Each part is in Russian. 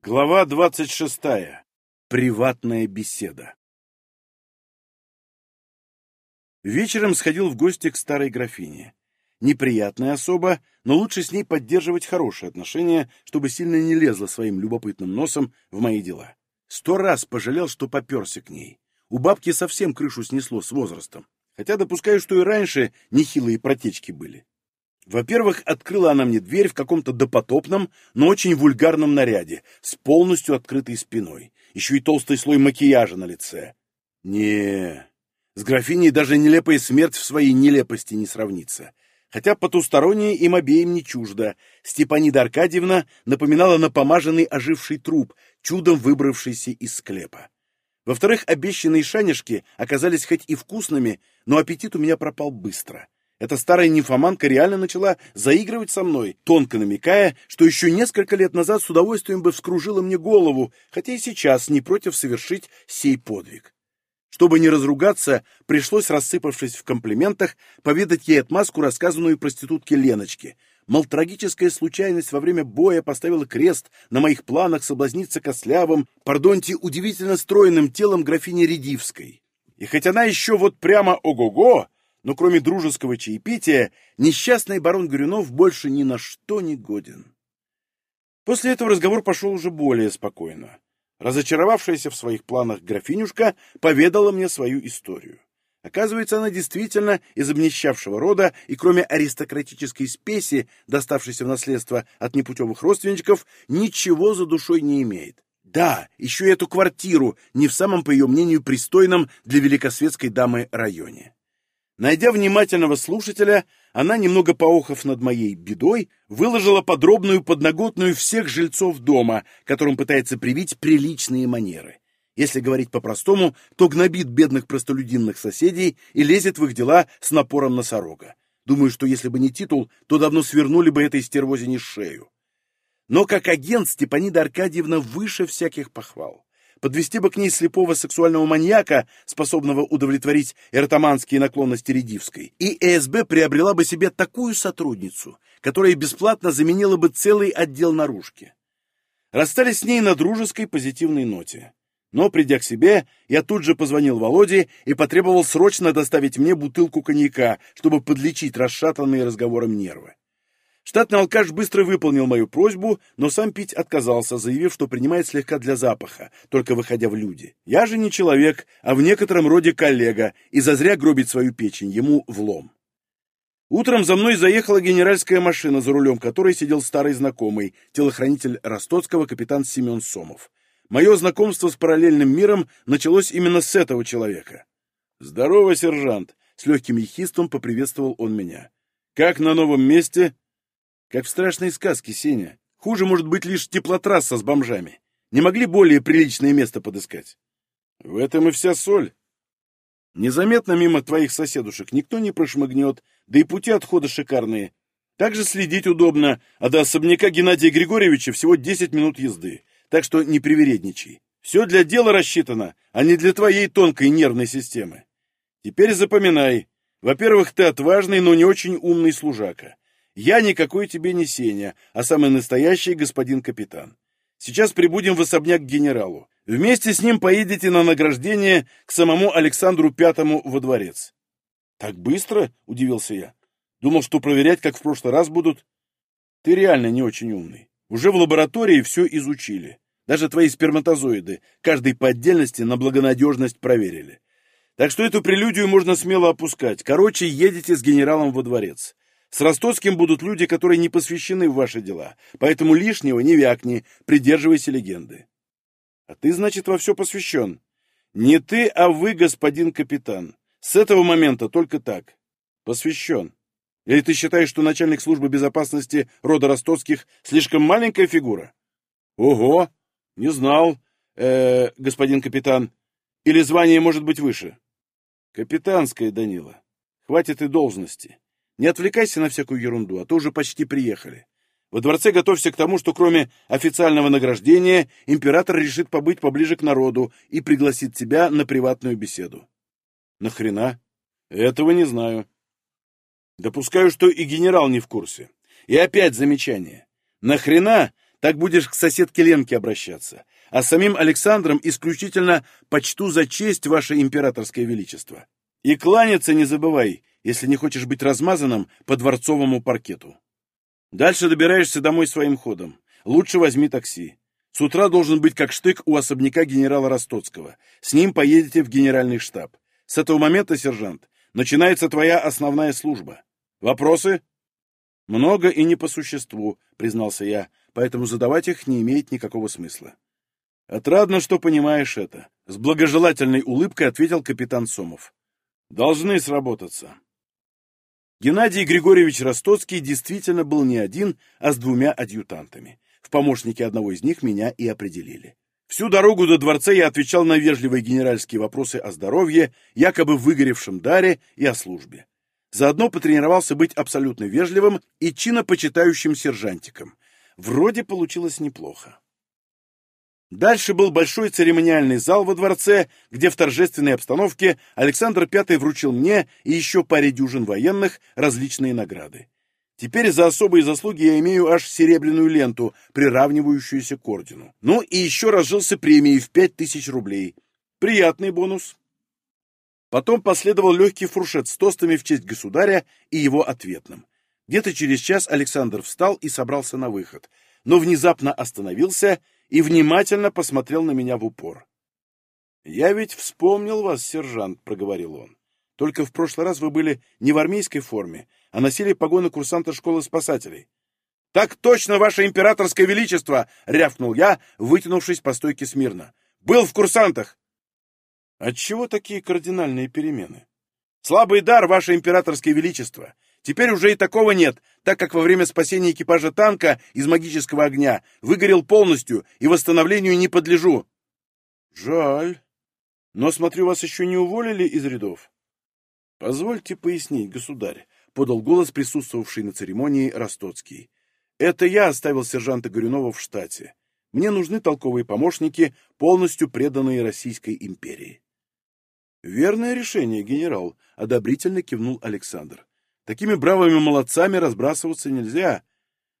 Глава двадцать шестая. Приватная беседа. Вечером сходил в гости к старой графине. Неприятная особа, но лучше с ней поддерживать хорошие отношения, чтобы сильно не лезла своим любопытным носом в мои дела. Сто раз пожалел, что поперся к ней. У бабки совсем крышу снесло с возрастом. Хотя допускаю, что и раньше нехилые протечки были. Во-первых, открыла она мне дверь в каком-то допотопном, но очень вульгарном наряде, с полностью открытой спиной. Еще и толстый слой макияжа на лице. не с графиней даже нелепая смерть в своей нелепости не сравнится. Хотя потустороннее им обеим не чуждо. Степанида Аркадьевна напоминала напомаженный оживший труп, чудом выбравшийся из склепа. Во-вторых, обещанные шанишки оказались хоть и вкусными, но аппетит у меня пропал быстро. Эта старая нимфоманка реально начала заигрывать со мной, тонко намекая, что еще несколько лет назад с удовольствием бы вскружила мне голову, хотя и сейчас не против совершить сей подвиг. Чтобы не разругаться, пришлось, рассыпавшись в комплиментах, поведать ей отмазку, рассказанную проститутке Леночке. Мол, трагическая случайность во время боя поставила крест на моих планах соблазниться кослявым, пардонте, удивительно стройным телом графини Редивской. И хоть она еще вот прямо ого-го, но кроме дружеского чаепития, несчастный барон Горюнов больше ни на что не годен. После этого разговор пошел уже более спокойно. Разочаровавшаяся в своих планах графинюшка поведала мне свою историю. Оказывается, она действительно из обнищавшего рода, и кроме аристократической спеси, доставшейся в наследство от непутевых родственников, ничего за душой не имеет. Да, еще и эту квартиру, не в самом, по ее мнению, пристойном для великосветской дамы районе. Найдя внимательного слушателя, она, немного поохов над моей бедой, выложила подробную подноготную всех жильцов дома, которым пытается привить приличные манеры. Если говорить по-простому, то гнобит бедных простолюдинных соседей и лезет в их дела с напором носорога. Думаю, что если бы не титул, то давно свернули бы этой стервозине шею. Но как агент Степанида Аркадьевна выше всяких похвал подвести бы к ней слепого сексуального маньяка, способного удовлетворить эротоманские наклонности Редивской, и ЭСБ приобрела бы себе такую сотрудницу, которая бесплатно заменила бы целый отдел наружки. Расстались с ней на дружеской позитивной ноте. Но, придя к себе, я тут же позвонил Володе и потребовал срочно доставить мне бутылку коньяка, чтобы подлечить расшатанные разговором нервы. Штатный алкаш быстро выполнил мою просьбу, но сам пить отказался, заявив, что принимает слегка для запаха, только выходя в люди. Я же не человек, а в некотором роде коллега, и зазря гробить свою печень, ему влом. Утром за мной заехала генеральская машина, за рулем которой сидел старый знакомый, телохранитель Ростоцкого капитан Семен Сомов. Мое знакомство с параллельным миром началось именно с этого человека. «Здорово, сержант!» — с легким ехистом поприветствовал он меня. «Как на новом месте?» Как в страшной сказке, Сеня. Хуже может быть лишь теплотрасса с бомжами. Не могли более приличное место подыскать? В этом и вся соль. Незаметно мимо твоих соседушек никто не прошмыгнет, да и пути отхода шикарные. Также следить удобно, а до особняка Геннадия Григорьевича всего 10 минут езды, так что не привередничай. Все для дела рассчитано, а не для твоей тонкой нервной системы. Теперь запоминай. Во-первых, ты отважный, но не очень умный служака. Я никакой тебе не Сеня, а самый настоящий господин капитан. Сейчас прибудем в особняк к генералу. Вместе с ним поедете на награждение к самому Александру Пятому во дворец. Так быстро? — удивился я. Думал, что проверять, как в прошлый раз будут. Ты реально не очень умный. Уже в лаборатории все изучили. Даже твои сперматозоиды, каждый по отдельности, на благонадежность проверили. Так что эту прелюдию можно смело опускать. Короче, едете с генералом во дворец. С Ростоцким будут люди, которые не посвящены в ваши дела, поэтому лишнего не вякни, придерживайся легенды. А ты, значит, во все посвящен. Не ты, а вы, господин капитан. С этого момента только так. Посвящен. Или ты считаешь, что начальник службы безопасности рода Ростоцких слишком маленькая фигура? Ого! Не знал, э, -э господин капитан. Или звание может быть выше? Капитанское, Данила. Хватит и должности. Не отвлекайся на всякую ерунду, а то уже почти приехали. Во дворце готовься к тому, что кроме официального награждения император решит побыть поближе к народу и пригласит тебя на приватную беседу. Нахрена? Этого не знаю. Допускаю, что и генерал не в курсе. И опять замечание. Нахрена Так будешь к соседке Ленке обращаться. А самим Александром исключительно почту за честь, ваше императорское величество. И кланяться не забывай, если не хочешь быть размазанным по дворцовому паркету. Дальше добираешься домой своим ходом. Лучше возьми такси. С утра должен быть как штык у особняка генерала Ростоцкого. С ним поедете в генеральный штаб. С этого момента, сержант, начинается твоя основная служба. Вопросы? Много и не по существу, признался я, поэтому задавать их не имеет никакого смысла. Отрадно, что понимаешь это. С благожелательной улыбкой ответил капитан Сомов. Должны сработаться. Геннадий Григорьевич Ростоцкий действительно был не один, а с двумя адъютантами. В помощнике одного из них меня и определили. Всю дорогу до дворца я отвечал на вежливые генеральские вопросы о здоровье, якобы выгоревшем даре и о службе. Заодно потренировался быть абсолютно вежливым и чинопочитающим сержантиком. Вроде получилось неплохо. Дальше был большой церемониальный зал во дворце, где в торжественной обстановке Александр V вручил мне и еще паре дюжин военных различные награды. Теперь за особые заслуги я имею аж серебряную ленту, приравнивающуюся к ордену. Ну и еще разжился премией в пять тысяч рублей. Приятный бонус. Потом последовал легкий фуршет с тостами в честь государя и его ответным. Где-то через час Александр встал и собрался на выход, но внезапно остановился и внимательно посмотрел на меня в упор. «Я ведь вспомнил вас, сержант», — проговорил он. «Только в прошлый раз вы были не в армейской форме, а носили погоны курсанта школы спасателей». «Так точно, ваше императорское величество!» — рявкнул я, вытянувшись по стойке смирно. «Был в курсантах!» «Отчего такие кардинальные перемены?» «Слабый дар, ваше императорское величество! Теперь уже и такого нет, так как во время спасения экипажа танка из магического огня выгорел полностью и восстановлению не подлежу. Жаль. Но, смотрю, вас еще не уволили из рядов. Позвольте пояснить, государь, — подал голос присутствовавший на церемонии Ростоцкий. Это я оставил сержанта Горюнова в штате. Мне нужны толковые помощники, полностью преданные Российской империи. Верное решение, генерал, — одобрительно кивнул Александр. Такими бравыми молодцами разбрасываться нельзя.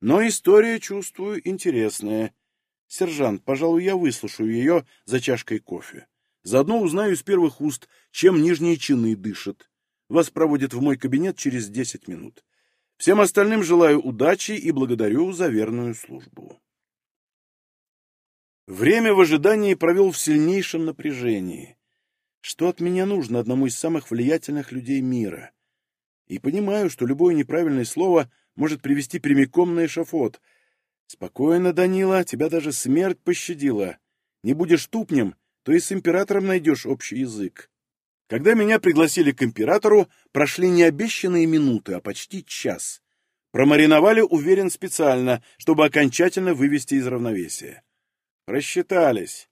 Но история, чувствую, интересная. Сержант, пожалуй, я выслушаю ее за чашкой кофе. Заодно узнаю из первых уст, чем нижние чины дышат. Вас проводят в мой кабинет через десять минут. Всем остальным желаю удачи и благодарю за верную службу. Время в ожидании провел в сильнейшем напряжении. Что от меня нужно одному из самых влиятельных людей мира? И понимаю, что любое неправильное слово может привести прямиком на эшафот. Спокойно, Данила, тебя даже смерть пощадила. Не будешь тупнем, то и с императором найдешь общий язык. Когда меня пригласили к императору, прошли не обещанные минуты, а почти час. Промариновали, уверен, специально, чтобы окончательно вывести из равновесия. Просчитались.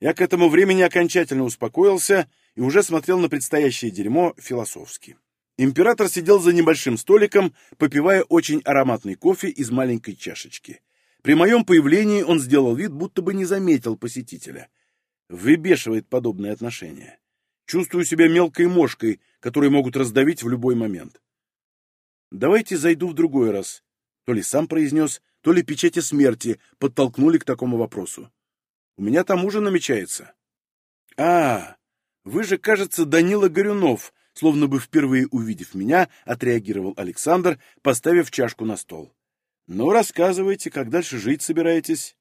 Я к этому времени окончательно успокоился и уже смотрел на предстоящее дерьмо философски. Император сидел за небольшим столиком, попивая очень ароматный кофе из маленькой чашечки. При моем появлении он сделал вид, будто бы не заметил посетителя. Выбешивает подобное отношение. Чувствую себя мелкой мошкой, которые могут раздавить в любой момент. Давайте зайду в другой раз. То ли сам произнес, то ли печати смерти подтолкнули к такому вопросу. У меня там ужин намечается. А, вы же, кажется, Данила Горюнов, Словно бы впервые увидев меня, отреагировал Александр, поставив чашку на стол. «Ну, рассказывайте, как дальше жить собираетесь?»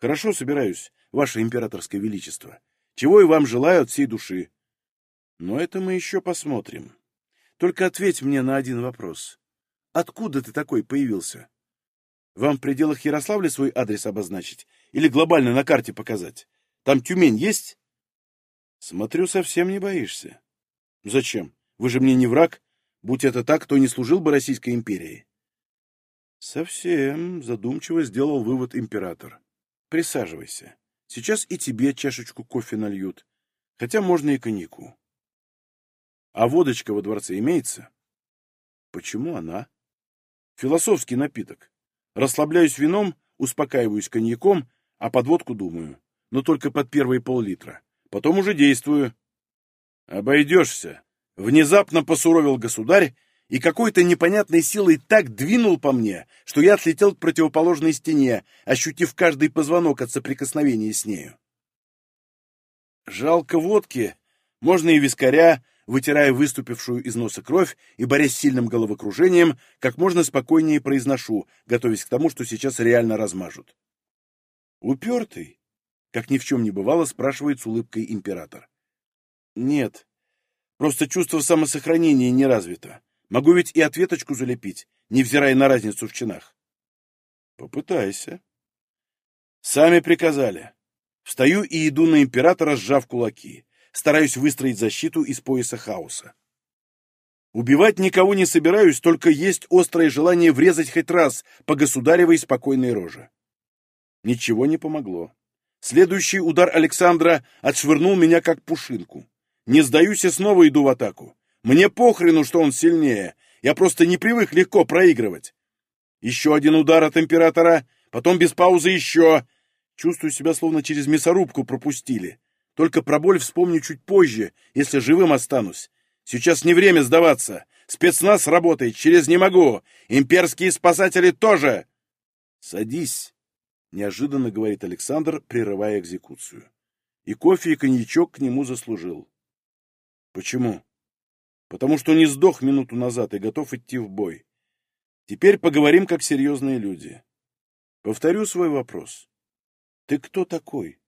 «Хорошо собираюсь, ваше императорское величество. Чего и вам желаю от всей души». «Но это мы еще посмотрим. Только ответь мне на один вопрос. Откуда ты такой появился? Вам в пределах Ярославля свой адрес обозначить или глобально на карте показать? Там Тюмень есть?» «Смотрю, совсем не боишься». Зачем? Вы же мне не враг. Будь это так, то не служил бы Российской империи. Совсем задумчиво сделал вывод император. Присаживайся. Сейчас и тебе чашечку кофе нальют. Хотя можно и коньяку. А водочка во дворце имеется? Почему она? Философский напиток. Расслабляюсь вином, успокаиваюсь коньяком, а под водку думаю. Но только под первые пол-литра. Потом уже действую. «Обойдешься!» — внезапно посуровил государь и какой-то непонятной силой так двинул по мне, что я отлетел к противоположной стене, ощутив каждый позвонок от соприкосновения с нею. Жалко водки, можно и вискаря, вытирая выступившую из носа кровь и борясь с сильным головокружением, как можно спокойнее произношу, готовясь к тому, что сейчас реально размажут. «Упертый?» — как ни в чем не бывало, спрашивает с улыбкой император. «Нет, просто чувство самосохранения не развито. Могу ведь и ответочку залепить, невзирая на разницу в чинах». «Попытайся». «Сами приказали. Встаю и иду на императора, сжав кулаки стараюсь выстроить защиту из пояса хаоса. Убивать никого не собираюсь, только есть острое желание врезать хоть раз по государевой спокойной роже. Ничего не помогло. Следующий удар Александра отшвырнул меня как пушинку. Не сдаюсь и снова иду в атаку. Мне похрену, что он сильнее. Я просто не привык легко проигрывать. Еще один удар от императора, потом без паузы еще. Чувствую себя, словно через мясорубку пропустили. Только про боль вспомню чуть позже, если живым останусь. Сейчас не время сдаваться. Спецназ работает, через не могу. Имперские спасатели тоже. Садись, неожиданно говорит Александр, прерывая экзекуцию. И кофе, и коньячок к нему заслужил. Почему? Потому что не сдох минуту назад и готов идти в бой. Теперь поговорим как серьезные люди. Повторю свой вопрос. Ты кто такой?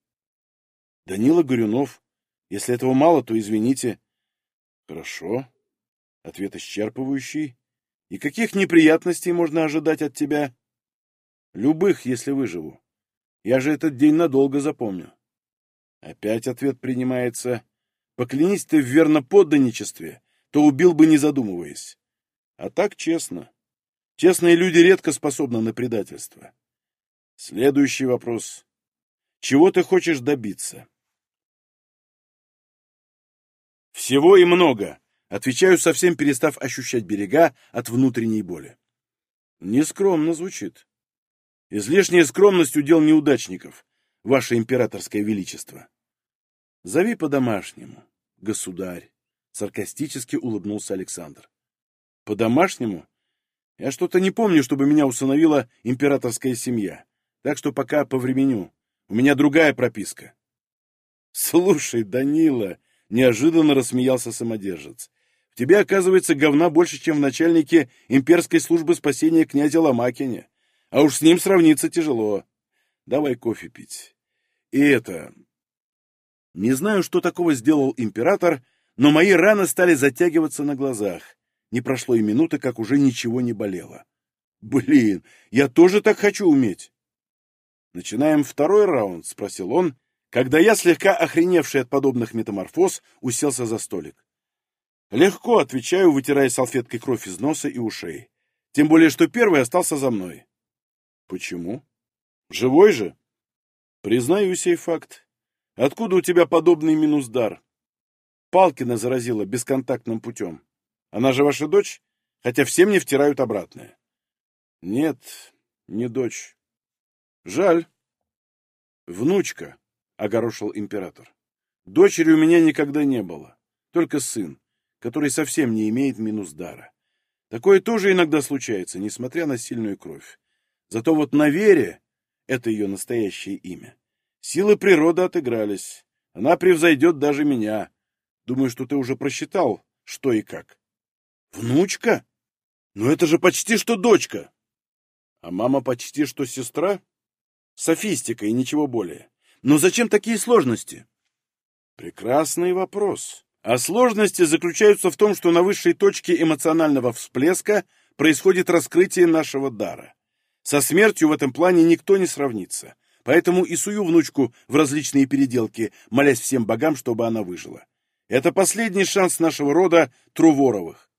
Данила Горюнов. Если этого мало, то извините. Хорошо. Ответ исчерпывающий. И каких неприятностей можно ожидать от тебя? Любых, если выживу. Я же этот день надолго запомню. Опять ответ принимается. Поклянись ты в верноподданничестве, то убил бы, не задумываясь. А так честно. Честные люди редко способны на предательство. Следующий вопрос. Чего ты хочешь добиться? Всего и много. Отвечаю, совсем перестав ощущать берега от внутренней боли. Нескромно звучит. Излишняя скромность удел неудачников, ваше императорское величество. Зови по-домашнему, государь, саркастически улыбнулся Александр. По-домашнему? Я что-то не помню, чтобы меня усыновила императорская семья, так что пока повременю. У меня другая прописка. Слушай, Данила, Неожиданно рассмеялся самодержец. В тебе, оказывается, говна больше, чем в начальнике имперской службы спасения князя Ломакине. А уж с ним сравниться тяжело. Давай кофе пить. И это... Не знаю, что такого сделал император, но мои раны стали затягиваться на глазах. Не прошло и минуты, как уже ничего не болело. Блин, я тоже так хочу уметь. Начинаем второй раунд, спросил он, когда я, слегка охреневший от подобных метаморфоз, уселся за столик. Легко, отвечаю, вытирая салфеткой кровь из носа и ушей. Тем более, что первый остался за мной. Почему? Живой же? Признаю сей факт. Откуда у тебя подобный минус-дар? Палкина заразила бесконтактным путем. Она же ваша дочь? Хотя все мне втирают обратное. Нет, не дочь. Жаль. Внучка огорошил император. Дочери у меня никогда не было, только сын, который совсем не имеет минус дара. Такое тоже иногда случается, несмотря на сильную кровь. Зато вот на Вере, это ее настоящее имя, силы природы отыгрались. Она превзойдет даже меня. Думаю, что ты уже просчитал, что и как. Внучка? Но это же почти что дочка. А мама почти что сестра? Софистика и ничего более. Но зачем такие сложности? Прекрасный вопрос. А сложности заключаются в том, что на высшей точке эмоционального всплеска происходит раскрытие нашего дара. Со смертью в этом плане никто не сравнится. Поэтому и сую внучку в различные переделки, молясь всем богам, чтобы она выжила. Это последний шанс нашего рода Труворовых.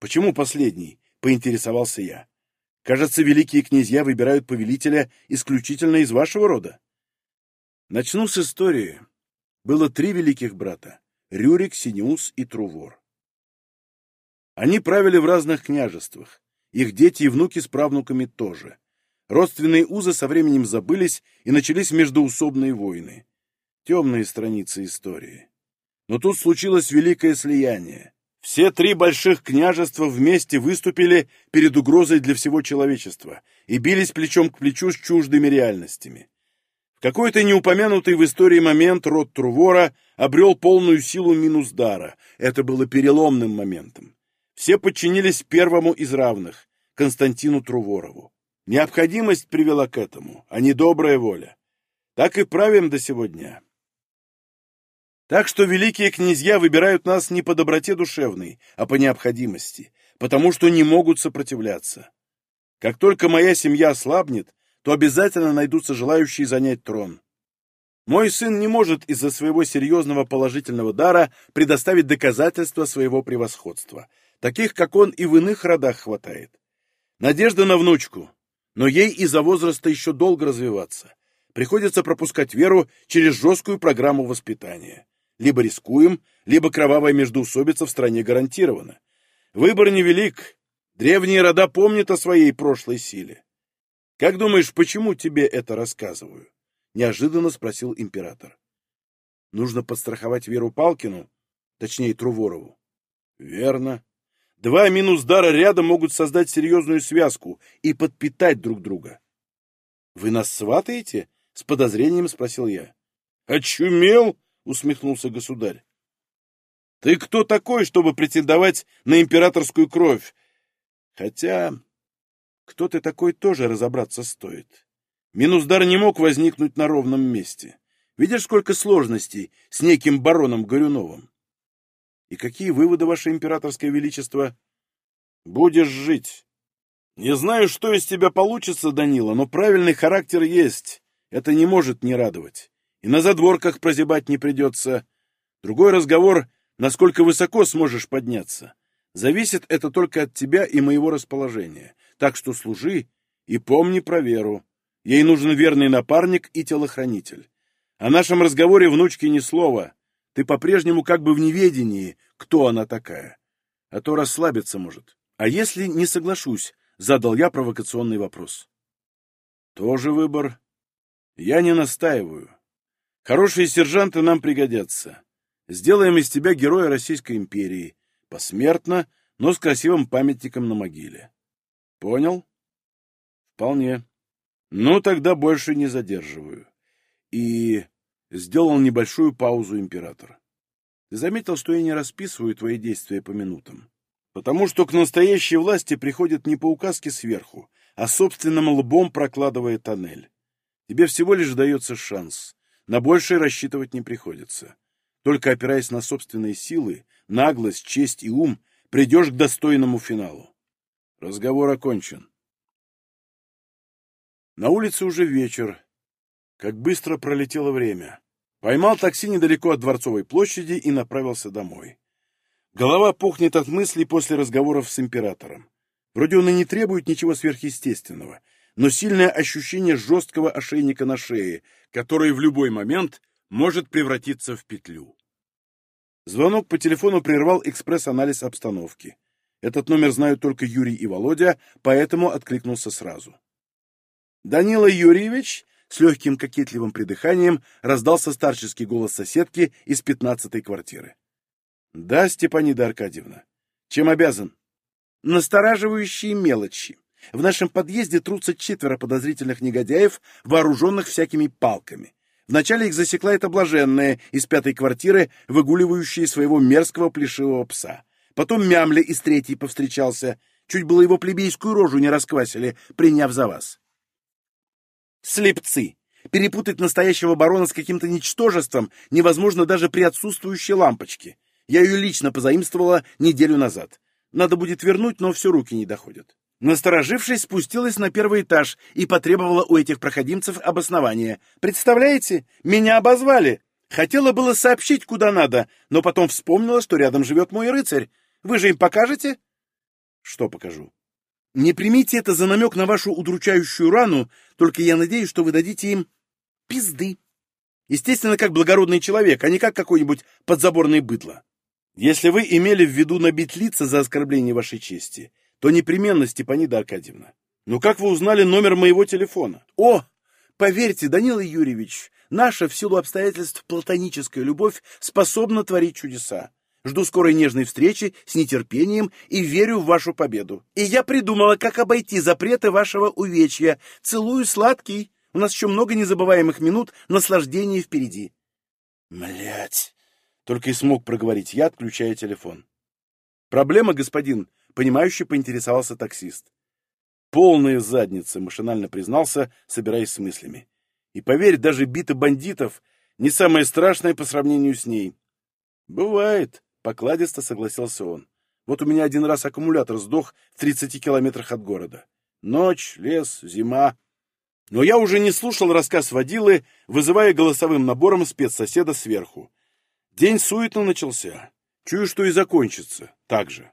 Почему последний? Поинтересовался я. Кажется, великие князья выбирают повелителя исключительно из вашего рода. Начну с истории. Было три великих брата — Рюрик, Синеус и Трувор. Они правили в разных княжествах. Их дети и внуки с правнуками тоже. Родственные узы со временем забылись, и начались междоусобные войны. Темные страницы истории. Но тут случилось великое слияние. Все три больших княжества вместе выступили перед угрозой для всего человечества и бились плечом к плечу с чуждыми реальностями. В какой-то неупомянутый в истории момент род Трувора обрел полную силу Минусдара. Это было переломным моментом. Все подчинились первому из равных, Константину Труворову. Необходимость привела к этому, а не добрая воля. Так и правим до сегодня. Так что великие князья выбирают нас не по доброте душевной, а по необходимости, потому что не могут сопротивляться. Как только моя семья ослабнет, то обязательно найдутся желающие занять трон. Мой сын не может из-за своего серьезного положительного дара предоставить доказательства своего превосходства. Таких, как он, и в иных родах хватает. Надежда на внучку, но ей из-за возраста еще долго развиваться. Приходится пропускать веру через жесткую программу воспитания. Либо рискуем, либо кровавая междоусобица в стране гарантирована. Выбор невелик. Древние рода помнят о своей прошлой силе. «Как думаешь, почему тебе это рассказываю?» — неожиданно спросил император. «Нужно подстраховать Веру Палкину, точнее, Труворову». «Верно. Два минус-дара рядом могут создать серьезную связку и подпитать друг друга». «Вы нас сватаете?» — с подозрением спросил я. «Очумел?» — усмехнулся государь. «Ты кто такой, чтобы претендовать на императорскую кровь? Хотя кто ты такой, тоже разобраться стоит. Минусдар не мог возникнуть на ровном месте. Видишь, сколько сложностей с неким бароном Горюновым? И какие выводы, ваше императорское величество? Будешь жить. Не знаю, что из тебя получится, Данила, но правильный характер есть. Это не может не радовать. И на задворках прозябать не придется. Другой разговор, насколько высоко сможешь подняться. Зависит это только от тебя и моего расположения. Так что служи и помни про веру. Ей нужен верный напарник и телохранитель. О нашем разговоре внучке ни слова. Ты по-прежнему как бы в неведении, кто она такая. А то расслабиться может. А если не соглашусь, задал я провокационный вопрос. Тоже выбор. Я не настаиваю. Хорошие сержанты нам пригодятся. Сделаем из тебя героя Российской империи. Посмертно, но с красивым памятником на могиле. Понял? Вполне. Ну, тогда больше не задерживаю. И сделал небольшую паузу император. Ты заметил, что я не расписываю твои действия по минутам? Потому что к настоящей власти приходит не по указке сверху, а собственным лбом прокладывая тоннель. Тебе всего лишь дается шанс. На большее рассчитывать не приходится. Только опираясь на собственные силы, наглость, честь и ум, придешь к достойному финалу. Разговор окончен. На улице уже вечер. Как быстро пролетело время. Поймал такси недалеко от Дворцовой площади и направился домой. Голова пухнет от мыслей после разговоров с императором. Вроде он и не требует ничего сверхъестественного, но сильное ощущение жесткого ошейника на шее, который в любой момент может превратиться в петлю. Звонок по телефону прервал экспресс-анализ обстановки. Этот номер знают только Юрий и Володя, поэтому откликнулся сразу. «Данила Юрьевич?» С легким кокетливым придыханием раздался старческий голос соседки из пятнадцатой квартиры. «Да, Степанида Аркадьевна. Чем обязан?» «Настораживающие мелочи. В нашем подъезде трутся четверо подозрительных негодяев, вооруженных всякими палками. Вначале их засекла эта блаженная из пятой квартиры, выгуливающая своего мерзкого плешивого пса. Потом Мямля из третьей повстречался. Чуть было его плебейскую рожу не расквасили, приняв за вас. Слепцы! Перепутать настоящего барона с каким-то ничтожеством невозможно даже при отсутствующей лампочке. Я ее лично позаимствовала неделю назад. Надо будет вернуть, но все руки не доходят. Насторожившись, спустилась на первый этаж и потребовала у этих проходимцев обоснования. Представляете, меня обозвали. Хотела было сообщить, куда надо, но потом вспомнила, что рядом живет мой рыцарь. Вы же им покажете? Что покажу? Не примите это за намек на вашу удручающую рану, только я надеюсь, что вы дадите им пизды. Естественно, как благородный человек, а не как какой-нибудь подзаборный быдло. Если вы имели в виду набить лица за оскорбление вашей чести, то непременно, Степанида Аркадьевна. Но как вы узнали номер моего телефона? О, поверьте, Данила Юрьевич, наша в силу обстоятельств платоническая любовь способна творить чудеса. Жду скорой нежной встречи с нетерпением и верю в вашу победу. И я придумала, как обойти запреты вашего увечья. Целую сладкий. У нас еще много незабываемых минут наслаждения впереди. Млять! Только и смог проговорить я, отключая телефон. Проблема, господин, понимающе поинтересовался таксист. Полная задница, машинально признался, собираясь с мыслями. И поверь, даже бита бандитов не самое страшное по сравнению с ней. Бывает, покладисто согласился он. Вот у меня один раз аккумулятор сдох в 30 километрах от города. Ночь, лес, зима. Но я уже не слушал рассказ водилы, вызывая голосовым набором спецсоседа сверху. День суетно начался. Чую, что и закончится. Так же.